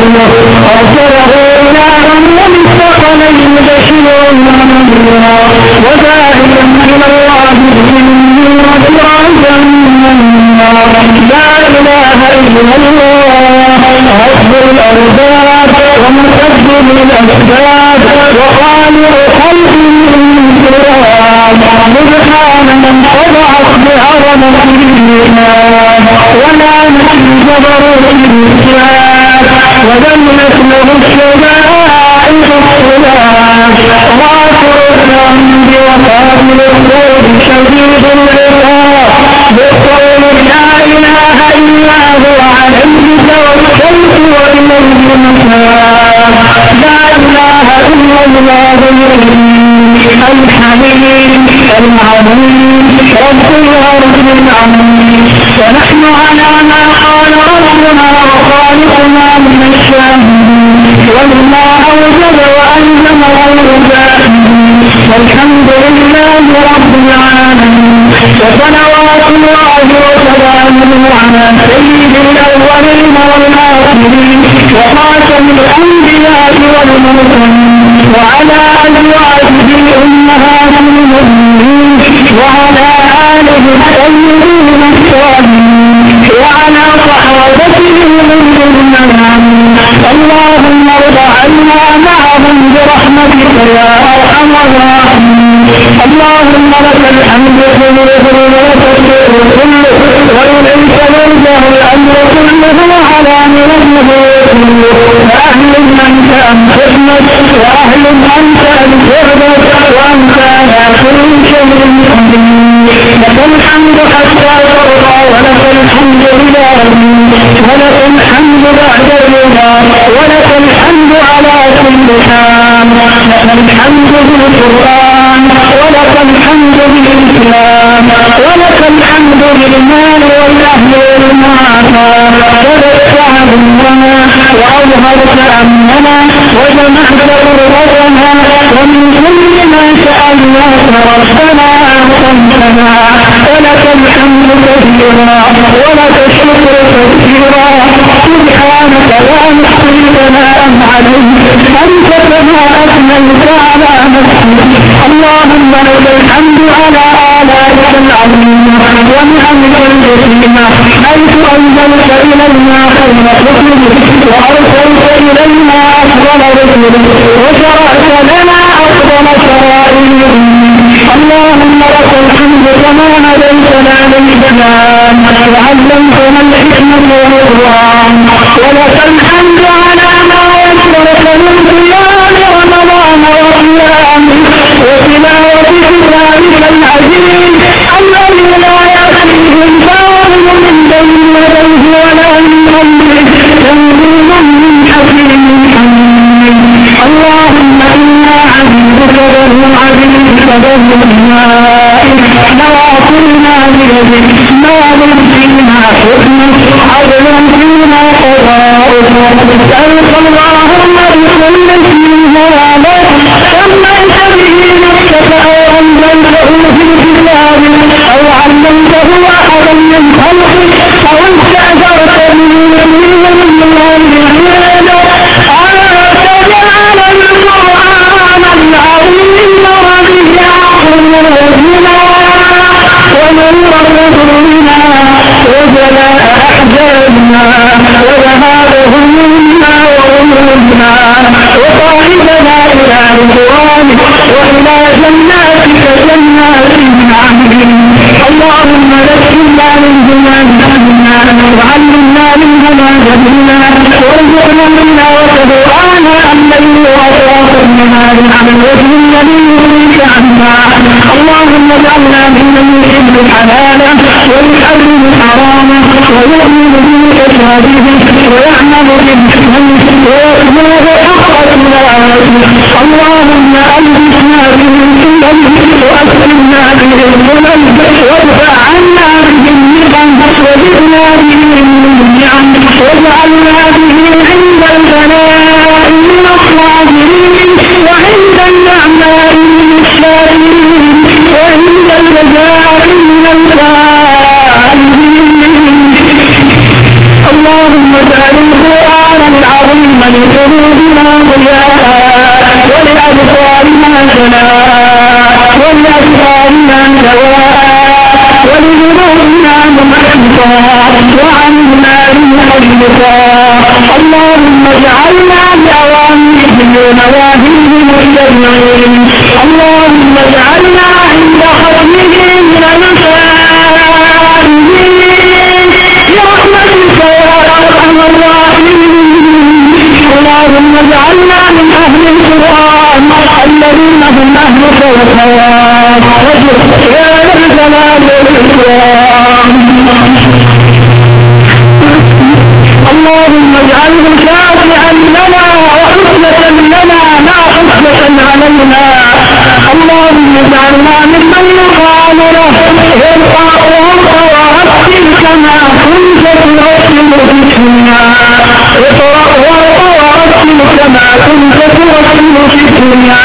أرسله نارا ومستقلا يبشر منها وداعيا إلى الله بإذنه وسراجا منا لا إله إلا الله. رب الأرباب ومسبب الأسباب وخالق خلق الإنسان سبحان من خضعت بعظمته ولا نحن جبر الإنسان وذنب مثله الشباب صلوات الله وسلامه على سيد الأولين والآخرين وخاتم الأنبياء والمرسلين وعلى أزواجه أمهات المؤمنين وعلى ربنا ولك الحمد ولك الشكر كثيرا. سبحانك عليك. أنت أثنيت على نفسك. اللهم لك الحمد على العظيمة إلينا خير وأرسلت إلينا أفضل وشرعت لنا اللهم اجعلنا ممن يحب الحلال ويحرم ويؤمن بإخراجه ويعمل بالحسن ويتبوه أخر الآيات اللهم ألبسنا به الحلم وأسلمنا به الظلم وادفع عنا به النقم وزدنا به واجعل هذه عند البلاء من وعند النعماء من الشاكرين وعند الرجاء من القائمين اللهم اجعله شافعا لنا وحسنة لنا لا حسنة علينا. اللهم اجعلنا ممن يقال له ارقى وارقى ورتل كما كنت ترتل في الدنيا اقرا وارقى ورتل كما كنت ترتل في الدنيا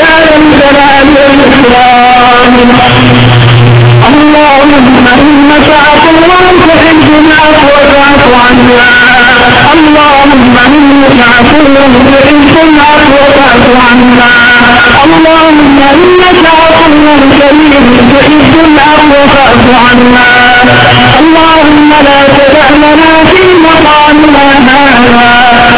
يا ذا الجلال والإكرام. اللهم انك عفو تحب العفو فاعف عنا. اللهم انك عفو تحب العفو فاعف عنا. اللهم انك عفو كريم تحب العفو فاعف عنا. اللهم لا تدع لنا في مقامنا هذا.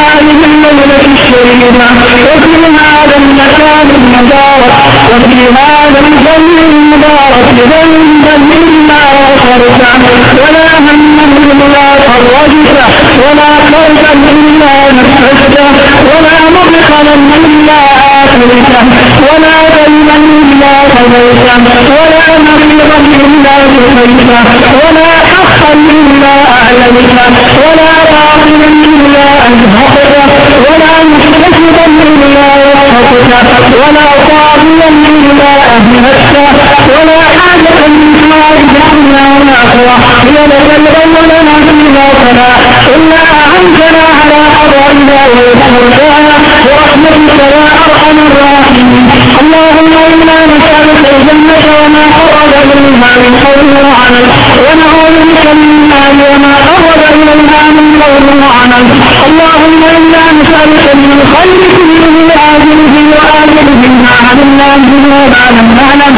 هذه الليلة الشريفه وفي هذا المكان المبارك وفي هذا الجنة المبارك ذنبا مما غفرته ولا هما إلا فرجته ولا كربا الا نفسته ولا مدخلا الا ولا دينا الا قضيته ولا مريضا الا شفيته ولا حقا إلا اعلمته ولا باطلا إلا اجهقته ولا مستكبا إلا وفقته ولا طاغيا إلا أهلكته ولا حاجة من حوائج الدنيا والاخرة هي لك الغي لنا فيها فلا إلا اعنتنا على قضائها ويسرتها برحمتك يا الراحمين اللهم أنا نسالك الجنة وما قرب اليها من قول وعمل ونعوذ بك من النار وما قرب اليها من قول وعمل اللهم أنا نسالك من الخير كله عاجله واجله ما علمنا منه وما لم نعلم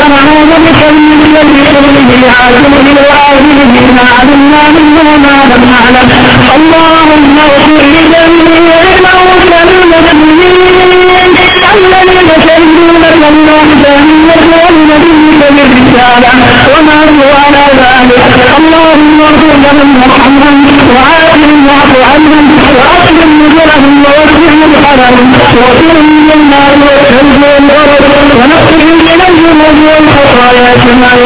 ونعوذ بك من الشر كله عاجله واجله ما علمنا منه وما لم نعلم اللهم اغفر لجميع الزمن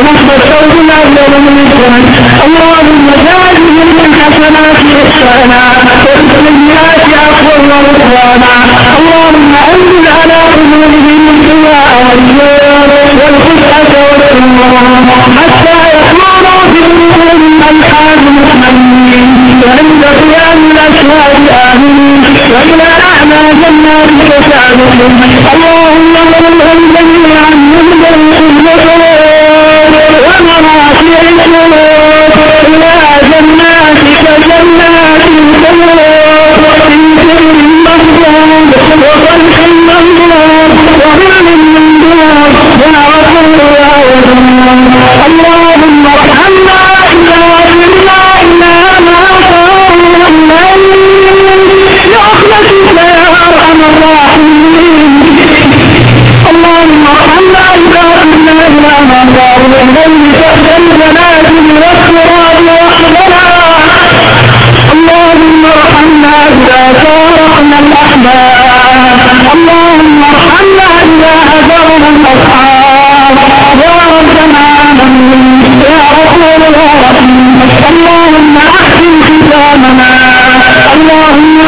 اللهم انزل على قلوبهم الدعاء والنور والخشعة والسرور حتى يكونوا في قلوبهم الحال مطمئنين وعند قيام الاشهاد امنين وإلى اعلى جناتك سعدهم اللهم من ذنوب الذنوب اللهم ارحمنا إذا فارقنا الاحباب اللهم ارحمنا إذا هجرنا الأصحاب. يا ربنا يا يا اللهم أحسن ختامنا اللهم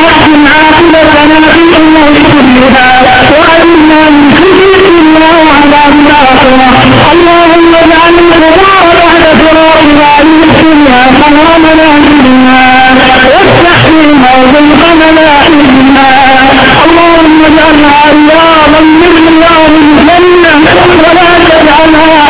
في كلها. من خزي الدنيا اللهم منا وافتح فينا وذنبنا حزنا اللهم اجعلها رياضا من رياض الجنه ولا تجعلها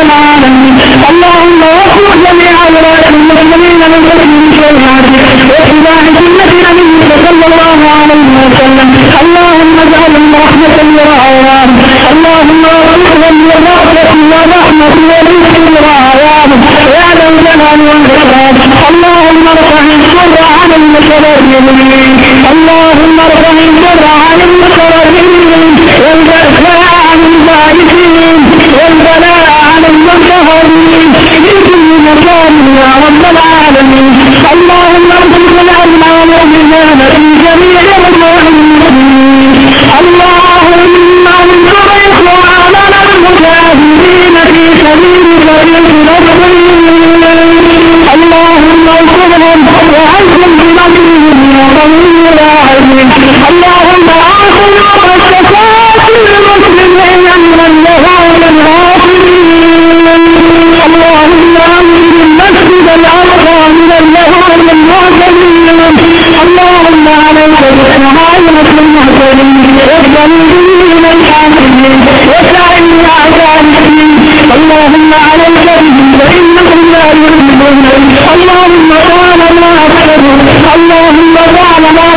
ربنا اللهم انصرهم وعنهم بنصرهم وقوموا راعهم فأنهار من المهتدين واجعل اللهم عليك بهم اللهم تعالى ما اللهم تعالى ما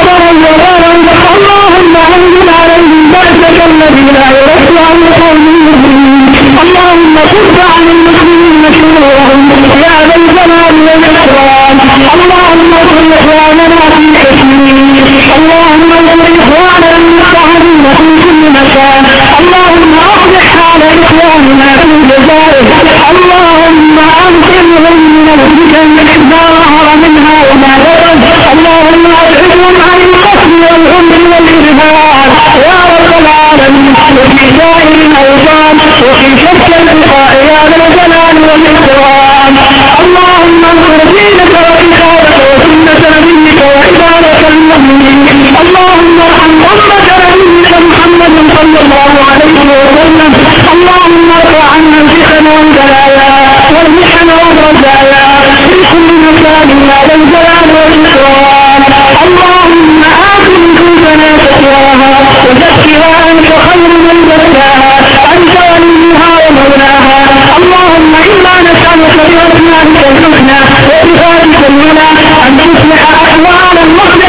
اللهم ارحم أمة نبينا محمد صلى الله عليه وسلم. اللهم ارفع عنا الفتن والبلايا والمحن والرزايا في كل مكان لا ذا الجلال والإكرام اللهم آت نفوسنا تقواها وزكها أنت خير من زكاها. أنت وليها ومولاها. اللهم إنا نسألك بأسمائك الحسنى وصفاتك الأولى أن تصلح أحوال المسلمين.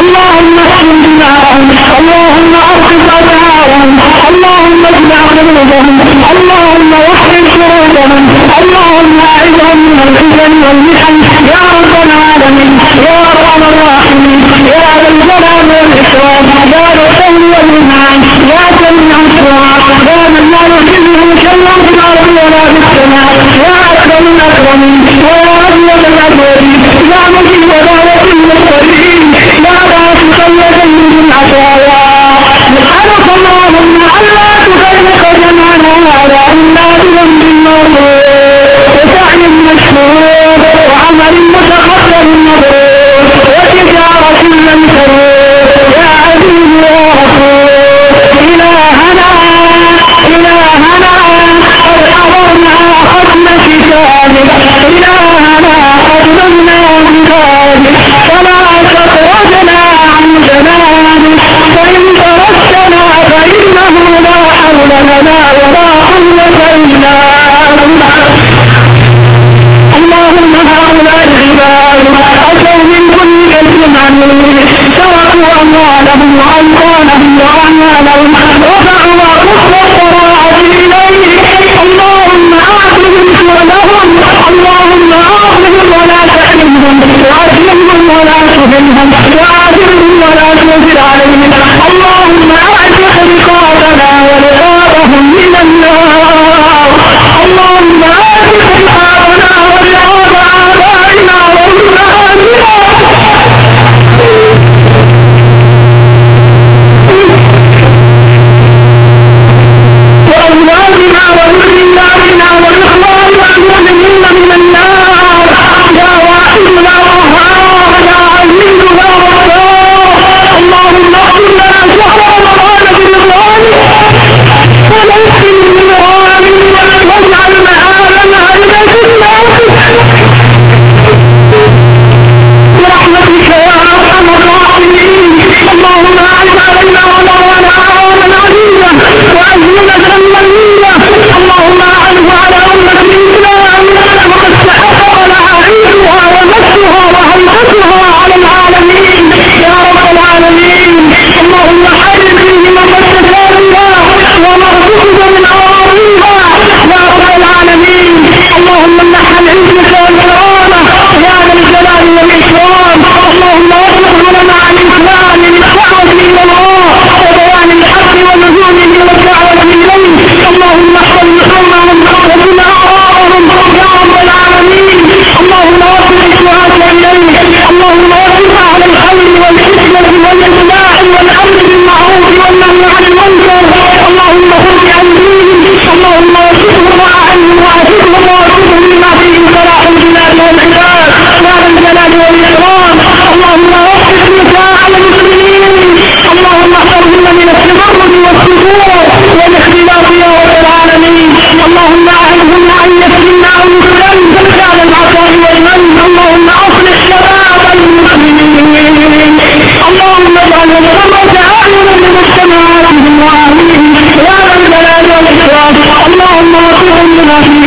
اللهم احسن دماءهم اللهم ارقب أسعارهم اللهم اجمع قلوبهم اللهم وحد شروطهم اللهم اعذهم من الفتن والمحن يا رب العالمين يا ارحم الراحمين يا ذا الجلال والإكرام يا وجعلنا على أنابل من موضوع وسعي مشهور وعمل متخطر مبرور وتجارة لم تروح منزل عليه اللهم Holy Island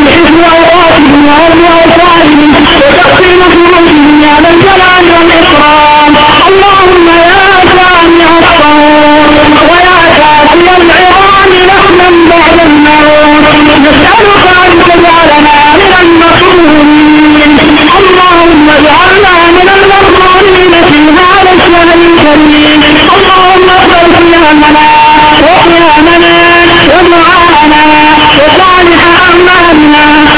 الحزن أوقات من وأرض أوقات وتقسيم في أمرنا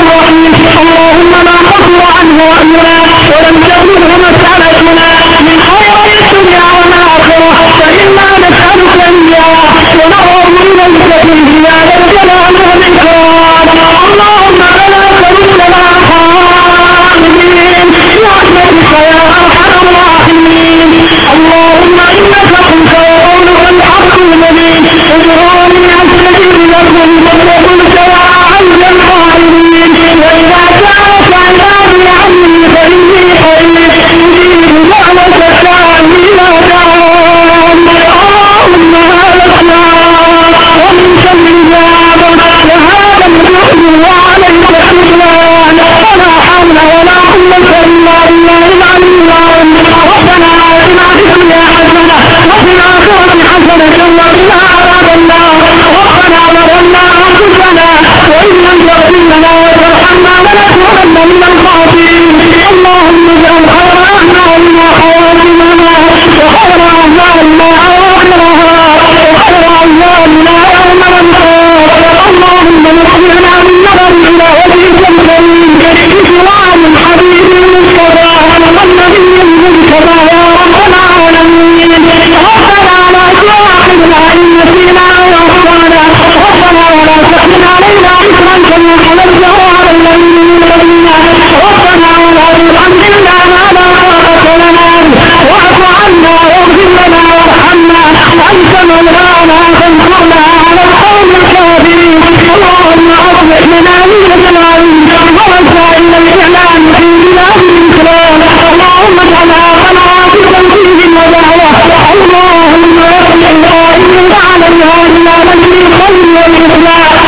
اللهم لا قصر عنه أمرنا ولم تبلغه مسألتنا من خير الدنيا والآخرة فإنا نسألك إياه ونعوذ إليك من زيادة الجلال والإكرام اللهم فلا ترد لنا خائبين برحمتك يا أرحم الراحمين اللهم إنك كنت العالمين ادعوني استجب لكم واتقوا السواء عند القائلين واذا ربنا لا تؤاخذنا إن نسينا أو ربنا ولا تحمل علينا إثما كما حملته على الذين من ربنا ولا تحملنا ما لا طاقة لنا واعف عنا واغفر وارحمنا أنت مولانا فانصرنا على القوم الكافرين اللهم أصلح لنا اللهم صل على الله وعلى الله على من خير